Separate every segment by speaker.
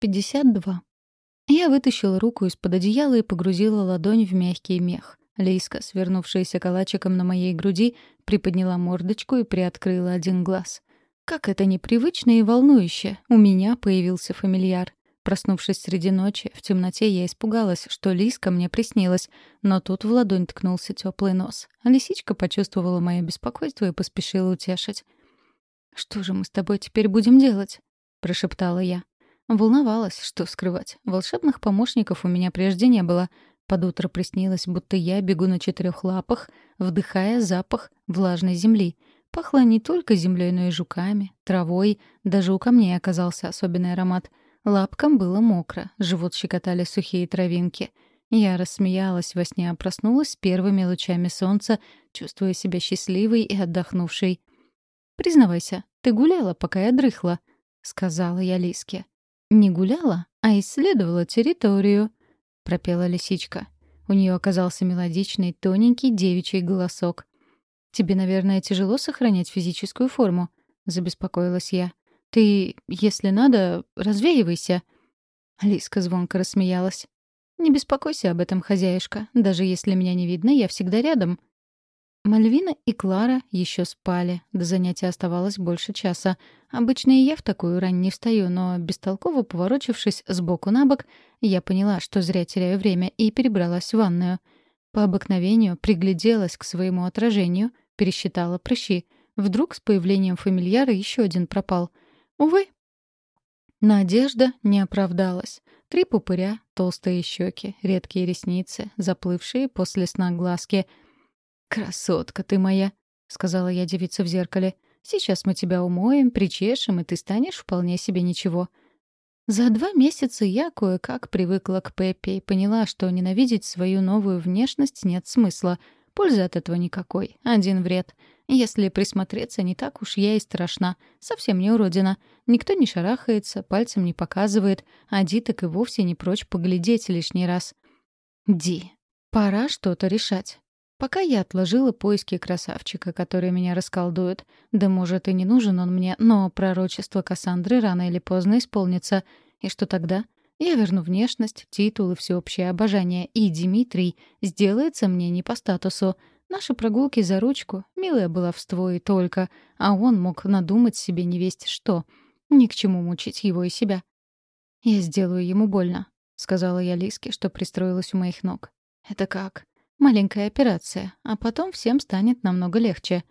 Speaker 1: 52. Я вытащила руку из-под одеяла и погрузила ладонь в мягкий мех. Лейска, свернувшаяся калачиком на моей груди, приподняла мордочку и приоткрыла один глаз. Как это непривычно и волнующе. У меня появился фамильяр. Проснувшись среди ночи, в темноте я испугалась, что Лиска мне приснилась, но тут в ладонь ткнулся теплый нос. Лисичка почувствовала мое беспокойство и поспешила утешить. «Что же мы с тобой теперь будем делать?» — прошептала я. Волновалась, что скрывать. Волшебных помощников у меня прежде не было. Под утро приснилось, будто я бегу на четырех лапах, вдыхая запах влажной земли. Пахло не только землей, но и жуками, травой. Даже у камней оказался особенный аромат. Лапкам было мокро, живот щекотали сухие травинки. Я рассмеялась во сне, а проснулась с первыми лучами солнца, чувствуя себя счастливой и отдохнувшей. «Признавайся, ты гуляла, пока я дрыхла», — сказала я Лиске. «Не гуляла, а исследовала территорию», — пропела лисичка. У нее оказался мелодичный, тоненький девичий голосок. «Тебе, наверное, тяжело сохранять физическую форму?» — забеспокоилась я. «Ты, если надо, развеивайся». Лиска звонко рассмеялась. «Не беспокойся об этом, хозяюшка. Даже если меня не видно, я всегда рядом. Мальвина и Клара еще спали. До занятия оставалось больше часа. Обычно и я в такую рань не встаю, но, бестолково поворочившись сбоку на бок, я поняла, что зря теряю время, и перебралась в ванную. По обыкновению пригляделась к своему отражению, пересчитала прыщи. Вдруг с появлением фамильяра еще один пропал. Увы. Надежда не оправдалась. Три пупыря, толстые щеки, редкие ресницы, заплывшие после сна глазки — «Красотка ты моя», — сказала я девице в зеркале. «Сейчас мы тебя умоем, причешем, и ты станешь вполне себе ничего». За два месяца я кое-как привыкла к Пеппе и поняла, что ненавидеть свою новую внешность нет смысла. Пользы от этого никакой. Один вред. Если присмотреться, не так уж я и страшна. Совсем не уродина. Никто не шарахается, пальцем не показывает, а Ди так и вовсе не прочь поглядеть лишний раз. Ди, пора что-то решать. Пока я отложила поиски красавчика, который меня расколдует. Да, может, и не нужен он мне, но пророчество Кассандры рано или поздно исполнится. И что тогда? Я верну внешность, титул и всеобщее обожание, и Дмитрий сделается мне не по статусу. Наши прогулки за ручку — милое баловство и только, а он мог надумать себе невесть что. Ни к чему мучить его и себя. «Я сделаю ему больно», — сказала я Лиске, что пристроилась у моих ног. «Это как?» Маленькая операция, а потом всем станет намного легче.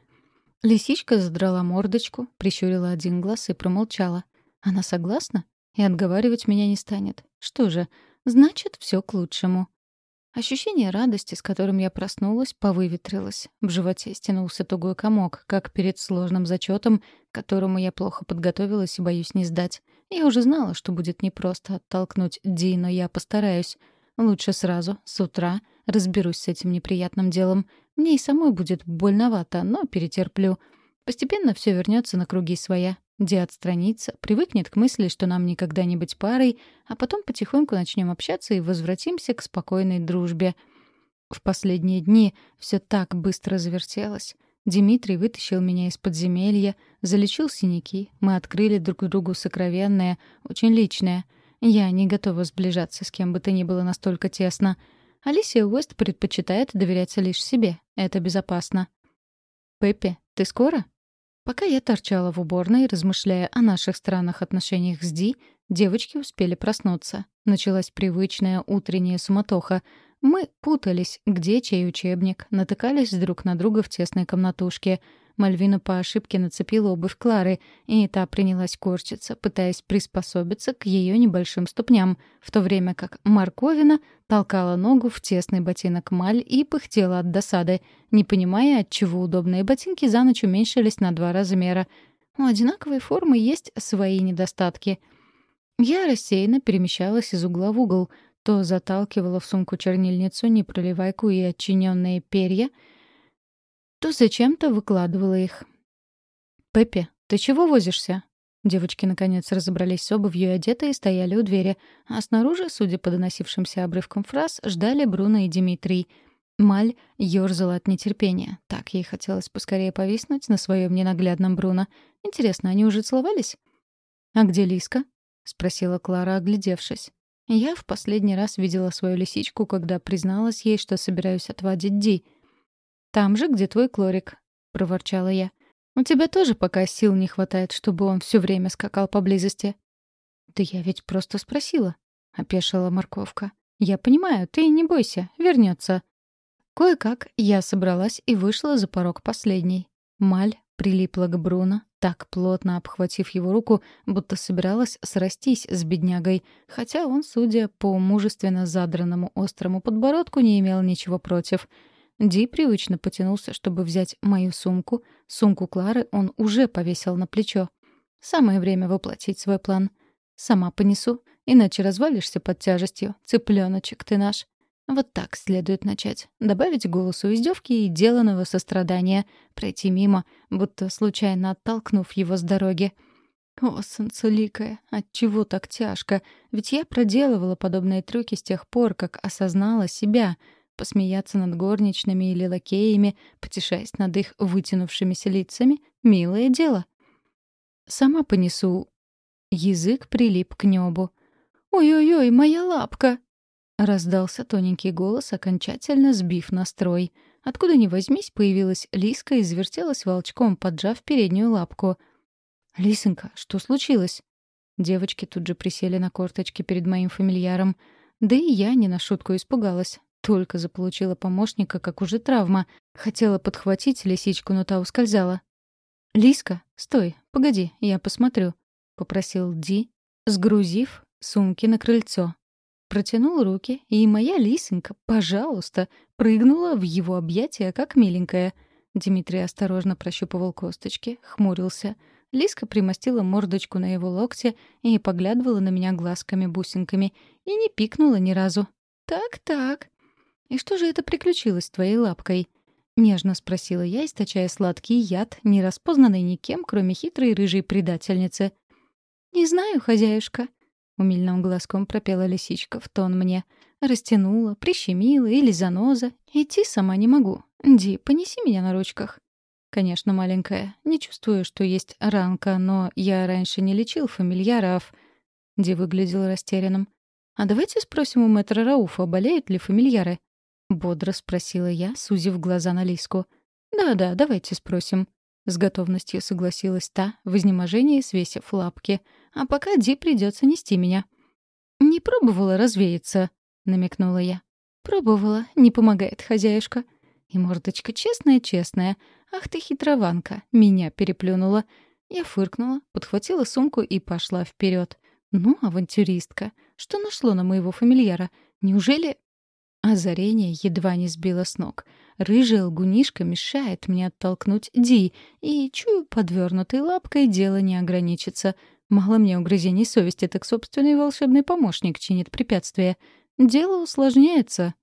Speaker 1: Лисичка задрала мордочку, прищурила один глаз и промолчала. Она согласна? И отговаривать меня не станет. Что же, значит, все к лучшему. Ощущение радости, с которым я проснулась, повыветрилось. В животе стянулся тугой комок, как перед сложным зачетом, которому я плохо подготовилась и боюсь не сдать. Я уже знала, что будет непросто оттолкнуть Ди, но я постараюсь. Лучше сразу, с утра, разберусь с этим неприятным делом. Мне и самой будет больновато, но перетерплю. Постепенно все вернется на круги своя. Ди отстранится, привыкнет к мысли, что нам никогда не быть парой, а потом потихоньку начнем общаться и возвратимся к спокойной дружбе. В последние дни все так быстро завертелось. Дмитрий вытащил меня из подземелья, залечил синяки, мы открыли друг другу сокровенное, очень личное — я не готова сближаться с кем бы то ни было настолько тесно. Алисия Уэст предпочитает доверяться лишь себе. Это безопасно. «Пеппи, ты скоро?» Пока я торчала в уборной, размышляя о наших странных отношениях с Ди, девочки успели проснуться. Началась привычная утренняя суматоха. Мы путались, где чей учебник, натыкались друг на друга в тесной комнатушке — Мальвина по ошибке нацепила обувь Клары, и та принялась корчиться, пытаясь приспособиться к ее небольшим ступням, в то время как Марковина толкала ногу в тесный ботинок Маль и пыхтела от досады, не понимая, отчего удобные ботинки за ночь уменьшились на два размера. У одинаковой формы есть свои недостатки. Я рассеянно перемещалась из угла в угол, то заталкивала в сумку чернильницу непроливайку и отчиненные перья — то зачем-то выкладывала их. «Пеппи, ты чего возишься?» Девочки, наконец, разобрались с обувью и одетые стояли у двери, а снаружи, судя по доносившимся обрывкам фраз, ждали Бруно и Дмитрий. Маль ёрзала от нетерпения. Так ей хотелось поскорее повиснуть на своем ненаглядном Бруно. Интересно, они уже целовались? «А где Лиска?» — спросила Клара, оглядевшись. Я в последний раз видела свою лисичку, когда призналась ей, что собираюсь отводить Ди. «Там же, где твой Клорик», — проворчала я. «У тебя тоже пока сил не хватает, чтобы он все время скакал поблизости». «Да я ведь просто спросила», — опешила морковка. «Я понимаю, ты не бойся, вернется. Кое-как я собралась и вышла за порог последней. Маль прилипла к Бруно, так плотно обхватив его руку, будто собиралась срастись с беднягой, хотя он, судя по мужественно задранному острому подбородку, не имел ничего против. Ди привычно потянулся, чтобы взять мою сумку. Сумку Клары он уже повесил на плечо. Самое время воплотить свой план. Сама понесу, иначе развалишься под тяжестью. Цыпленочек ты наш. Вот так следует начать. Добавить голосу издевки и деланного сострадания. Пройти мимо, будто случайно оттолкнув его с дороги. О, солнцеликая, отчего так тяжко? Ведь я проделывала подобные трюки с тех пор, как осознала себя. Посмеяться над горничными или лакеями, потешаясь над их вытянувшимися лицами — милое дело. Сама понесу. Язык прилип к небу. «Ой-ой-ой, моя лапка!» Раздался тоненький голос, окончательно сбив настрой. Откуда ни возьмись, появилась Лиска и завертелась волчком, поджав переднюю лапку. «Лисонька, что случилось?» Девочки тут же присели на корточки перед моим фамильяром. Да и я не на шутку испугалась. Только заполучила помощника, как уже травма. Хотела подхватить лисичку, но та ускользала. «Лиска, стой, погоди, я посмотрю», — попросил Ди, сгрузив сумки на крыльцо. Протянул руки, и моя лисонька, пожалуйста, прыгнула в его объятия, как миленькая. Дмитрий осторожно прощупывал косточки, хмурился. Лиска примостила мордочку на его локте и поглядывала на меня глазками-бусинками и не пикнула ни разу. «Так-так. И что же это приключилось с твоей лапкой?» — нежно спросила я, источая сладкий яд, не распознанный никем, кроме хитрой рыжей предательницы. «Не знаю, хозяюшка», Умильным глазком пропела лисичка в тон мне. Растянула, прищемила или заноза. Идти сама не могу. Ди, понеси меня на ручках. Конечно, маленькая. Не чувствую, что есть ранка, но я раньше не лечил фамильяров. Ди выглядел растерянным. «А давайте спросим у мэтра Рауфа, болеют ли фамильяры?» Бодро спросила я, сузив глаза на Лиску. «Да-да, давайте спросим». С готовностью согласилась та, в изнеможении свесив лапки — а пока Ди придется нести меня. «Не пробовала развеяться», — намекнула я. «Пробовала, не помогает хозяюшка». И мордочка честная-честная. «Ах ты хитрованка!» Меня переплюнула. Я фыркнула, подхватила сумку и пошла вперед. «Ну, авантюристка, что нашло на моего фамильяра? Неужели...» Озарение едва не сбило с ног. Рыжая лгунишка мешает мне оттолкнуть Ди, и, чую, подвернутой лапкой дело не ограничится — Мало мне угрызений совести, так собственный волшебный помощник чинит препятствия. Дело усложняется.